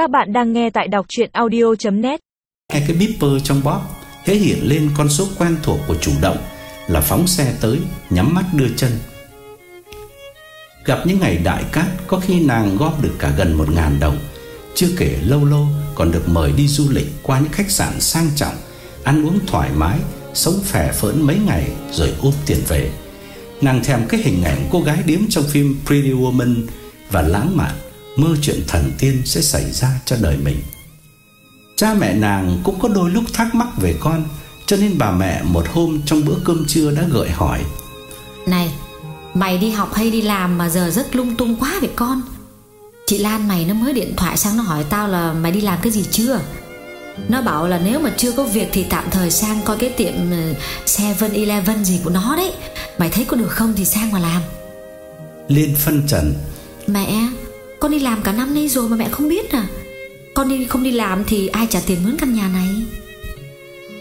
Các bạn đang nghe tại đọc chuyện audio.net hai cái beeper trong bóp Thế hiện lên con số quen thuộc của chủ động Là phóng xe tới, Nhắm mắt đưa chân. Gặp những ngày đại cát, Có khi nàng góp được cả gần một ngàn đồng, Chưa kể lâu lâu Còn được mời đi du lịch Qua những khách sạn sang trọng, Ăn uống thoải mái, Sống phè phỡn mấy ngày Rồi úp tiền về. Nàng thèm cái hình ảnh cô gái điếm trong phim Pretty Woman Và lãng mạn Mơ chuyện thần tiên sẽ xảy ra cho đời mình. Cha mẹ nàng cũng có đôi lúc thắc mắc về con Cho nên bà mẹ một hôm trong bữa cơm trưa đã gợi hỏi. Này Mày đi học hay đi làm mà giờ rất lung tung quá vậy con? Chị Lan mày nó mới điện thoại sang nó hỏi tao là mày đi làm cái gì chưa? Nó bảo là nếu mà chưa có việc thì tạm thời sang coi cái tiệm 7-Eleven gì của nó đấy. Mày thấy có được không thì sang mà làm. Liên phân trần. Mẹ con đi làm cả năm nay rồi mà mẹ không biết à? Con đi không đi làm thì ai trả tiền mướn căn nhà này?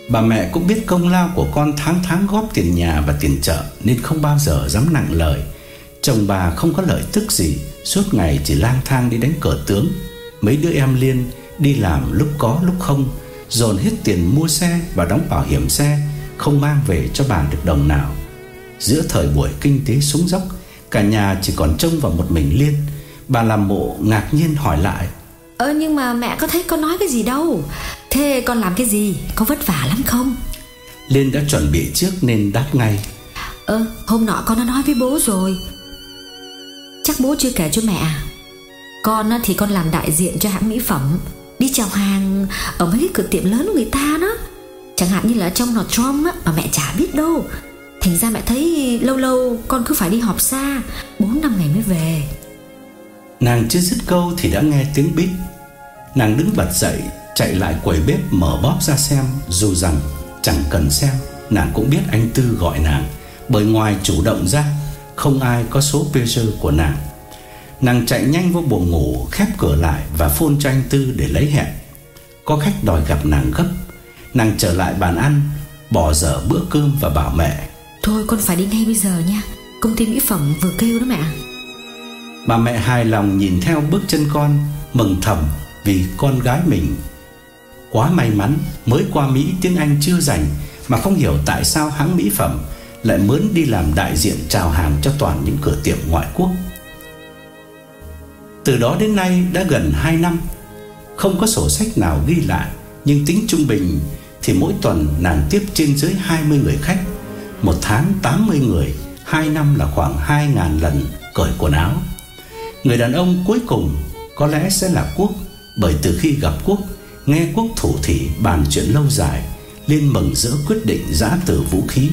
Bà mẹ cũng biết công lao của con tháng tháng góp tiền nhà và tiền chợ Nên không bao giờ dám nặng lời. Chồng bà không có lợi tức gì, Suốt ngày chỉ lang thang đi đánh cờ tướng. Mấy đứa em Liên đi làm lúc có lúc không, Dồn hết tiền mua xe và đóng bảo hiểm xe, Không mang về cho bà được đồng nào. Giữa thời buổi kinh tế súng dốc, Cả nhà chỉ còn trông vào một mình Liên. Bà làm mộ ngạc nhiên hỏi lại. Ơ nhưng mà mẹ có thấy con nói cái gì đâu. Thế con làm cái gì? Có vất vả lắm không? Liên đã chuẩn bị trước nên đáp ngay. Ơ hôm nọ con đã nói với bố rồi. Chắc bố chưa kể cho mẹ à? Con thì con làm đại diện cho hãng mỹ phẩm. Đi chào hàng Ở mấy cái cửa tiệm lớn của người ta đó. Chẳng hạn như là trong Nordstrom á Mà mẹ chả biết đâu. Thành ra mẹ thấy lâu lâu con cứ phải đi họp xa. 4 năm ngày mới về Nàng chưa dứt câu thì đã nghe tiếng bít Nàng đứng bật dậy, Chạy lại quầy bếp mở bóp ra xem, Dù rằng chẳng cần xem, Nàng cũng biết anh Tư gọi nàng, Bởi ngoài chủ động ra, Không ai có số pager của nàng. Nàng chạy nhanh vô buồng ngủ, Khép cửa lại và phone cho anh Tư để lấy hẹn. Có khách đòi gặp nàng gấp. Nàng trở lại bàn ăn, Bỏ dở bữa cơm và bảo mẹ, Thôi con phải đi ngay bây giờ nha. Công ty mỹ phẩm vừa kêu đó mẹ mà mẹ hài lòng nhìn theo bước chân con, Mừng thầm vì con gái mình. Quá may mắn Mới qua Mỹ tiếng Anh chưa rành Mà không hiểu tại sao hãng mỹ phẩm Lại mướn đi làm đại diện chào hàng Cho toàn những cửa tiệm ngoại quốc. Từ đó đến nay đã gần 2 năm, Không có sổ sách nào ghi lại, Nhưng tính trung bình Thì mỗi tuần nàng tiếp trên dưới 20 người khách, Một tháng 80 người 2 năm là khoảng 2.000 lần cởi quần áo. Người đàn ông cuối cùng có lẽ sẽ là Quốc, Bởi từ khi gặp Quốc, Nghe Quốc thủ thỉ bàn chuyện lâu dài, Liên mừng rỡ quyết định giã từ vũ khí,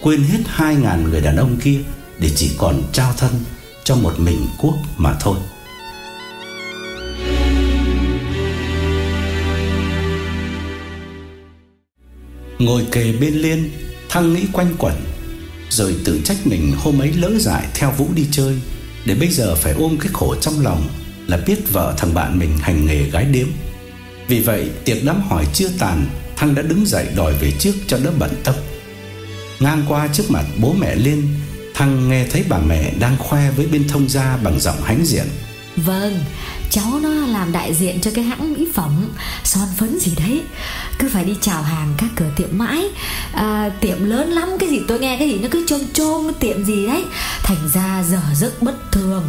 Quên hết 2000 người đàn ông kia Để chỉ còn trao thân Cho một mình Quốc mà thôi. Ngồi kề bên Liên, Thăng nghĩ quanh quẩn, Rồi tự trách mình hôm ấy lỡ dại Theo Vũ đi chơi để bây giờ phải ôm cái khổ trong lòng Là biết vợ thằng bạn mình hành nghề gái điếm. Vì vậy, tiệc đám hỏi chưa tàn Thăng đã đứng dậy đòi về trước cho đỡ bận tâm. Ngang qua trước mặt bố mẹ Liên Thăng nghe thấy bà mẹ đang khoe với bên thông gia bằng giọng hãnh diện. Vâng Cháu nó làm đại diện cho cái hãng mỹ phẩm Son phấn gì đấy. Cứ phải đi chào hàng các cửa tiệm mãi. À, Tiệm lớn lắm Cái gì tôi nghe cái gì nó cứ chôm chôm Tiệm gì đấy. Thành ra giờ rất bất thường.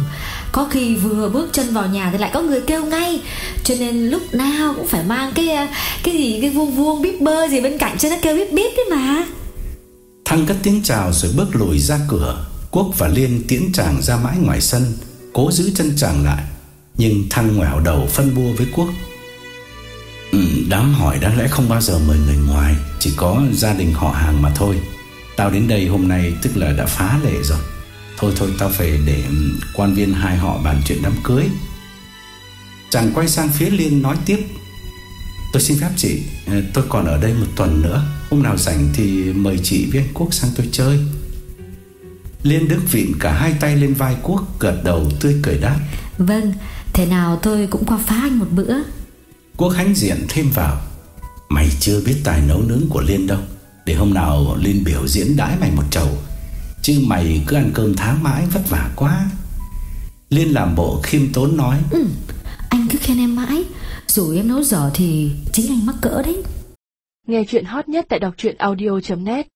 Có khi vừa bước chân vào nhà Thì lại có người kêu ngay. Cho nên lúc nào cũng phải mang cái Cái gì cái vuông vuông bíp bơ gì bên cạnh Cho nó kêu bíp bíp đấy mà. Thăng cất tiếng chào rồi bước lùi ra cửa. Quốc và Liên tiễn chàng ra mãi ngoài sân. Cố giữ chân chàng lại Nhưng Thăng ngoẻo đầu phân bua với Quốc. Ừ, Đám hỏi đáng lẽ không bao giờ mời người ngoài Chỉ có gia đình họ hàng mà thôi. Tao đến đây hôm nay tức là đã phá lệ rồi. Thôi thôi tao phải để ừ, quan viên hai họ bàn chuyện đám cưới. Chàng quay sang phía Liên nói tiếp. Tôi xin phép chị ờ, Tôi còn ở đây một tuần nữa. Hôm nào rảnh thì mời chị với anh Quốc sang tôi chơi. Liên Đức vịn cả hai tay lên vai Quốc Gật đầu tươi cười đáp. Vâng Thế nào tôi cũng qua phá anh một bữa. Quốc hãnh diện thêm vào. Mày chưa biết tài nấu nướng của Liên đâu. Để hôm nào Liên biểu diễn đãi mày một chầu. Chứ mày cứ ăn cơm tháng mãi vất vả quá. Liên làm bộ khiêm tốn nói. Ừ, Anh cứ khen em mãi. Dù em nấu dở thì chính anh mắc cỡ đấy. Nghe chuyện hot nhất tại đọc truyện audio.net